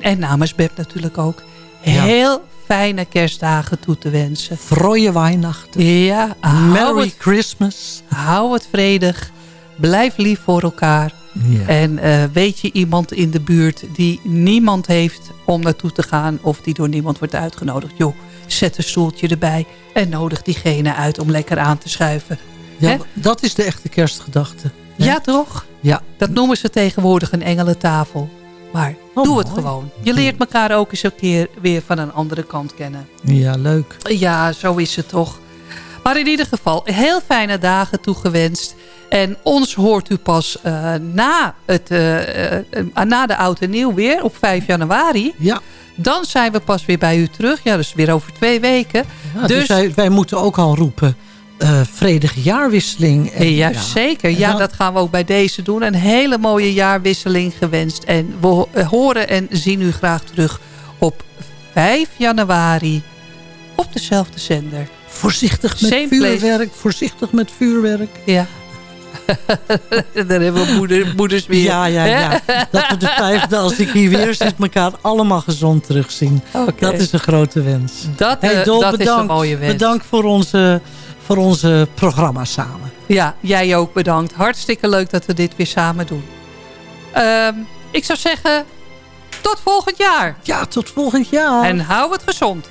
Speaker 8: en namens Beb natuurlijk ook, heel fijne kerstdagen toe te wensen.
Speaker 9: Vrooie Weihnachten.
Speaker 8: Ja,
Speaker 9: Merry
Speaker 8: het,
Speaker 9: Christmas.
Speaker 8: hou het vredig. Blijf lief voor elkaar.
Speaker 9: Ja.
Speaker 8: En eh, weet je iemand in de buurt die niemand heeft om naartoe te gaan... of die door niemand wordt uitgenodigd. Joh, zet een stoeltje erbij en nodig diegene uit om lekker aan te schuiven.
Speaker 9: Ja, dat is de echte kerstgedachte.
Speaker 8: Ja, toch?
Speaker 9: Ja.
Speaker 8: Dat noemen ze tegenwoordig een engelentafel. Maar
Speaker 9: Oh,
Speaker 8: doe het
Speaker 9: mooi.
Speaker 8: gewoon. Je leert elkaar ook eens een keer weer van een andere kant kennen.
Speaker 9: Ja, leuk.
Speaker 8: Ja, zo is het toch. Maar in ieder geval, heel fijne dagen toegewenst. En ons hoort u pas eh, na, het, eh, eh, na de Oud en Nieuw weer op 5 januari.
Speaker 9: Ja.
Speaker 8: Dan zijn we pas weer bij u terug. Ja, dus weer over twee weken.
Speaker 9: Ja, dus wij, wij moeten ook al roepen... eh vredige jaarwisseling. En,
Speaker 8: ja, zeker. Ja,
Speaker 9: dan-
Speaker 8: dat gaan we ook bij deze doen. Een hele mooie jaarwisseling gewenst. En we eh, horen en zien u graag terug op 5 januari op dezelfde zender.
Speaker 9: Voorzichtig met
Speaker 8: Same place.
Speaker 9: vuurwerk. Voorzichtig met vuurwerk.
Speaker 8: Ja. (laughs) Daar hebben we moeder, moeders weer.
Speaker 9: Ja, ja, ja. (laughs) Dat we de vijfde, als ik hier weer zit, elkaar allemaal gezond terugzien.
Speaker 8: Oké.
Speaker 9: Dat is een grote wens.
Speaker 8: Dat,
Speaker 9: Hey,
Speaker 8: eh,
Speaker 9: Dol,
Speaker 8: dat is een mooie wens.
Speaker 9: Bedankt voor onze, voor onze programma samen.
Speaker 8: Ja, jij ook bedankt. Hartstikke leuk dat we dit weer samen doen. Ehm, ik zou zeggen, tot volgend jaar.
Speaker 9: Ja, tot volgend jaar.
Speaker 8: En hou het gezond.